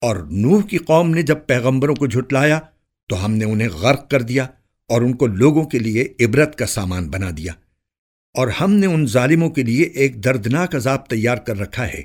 اور نوح کی قوم نے جب پیغمبروں کو جھٹلایا تو ہم نے انہیں غرق کر دیا اور ان کو لوگوں کے لیے عبرت کا سامان بنا دیا اور ہم نے ان ظالموں کے لیے ایک دردناک عذاب تیار کر رکھا ہے۔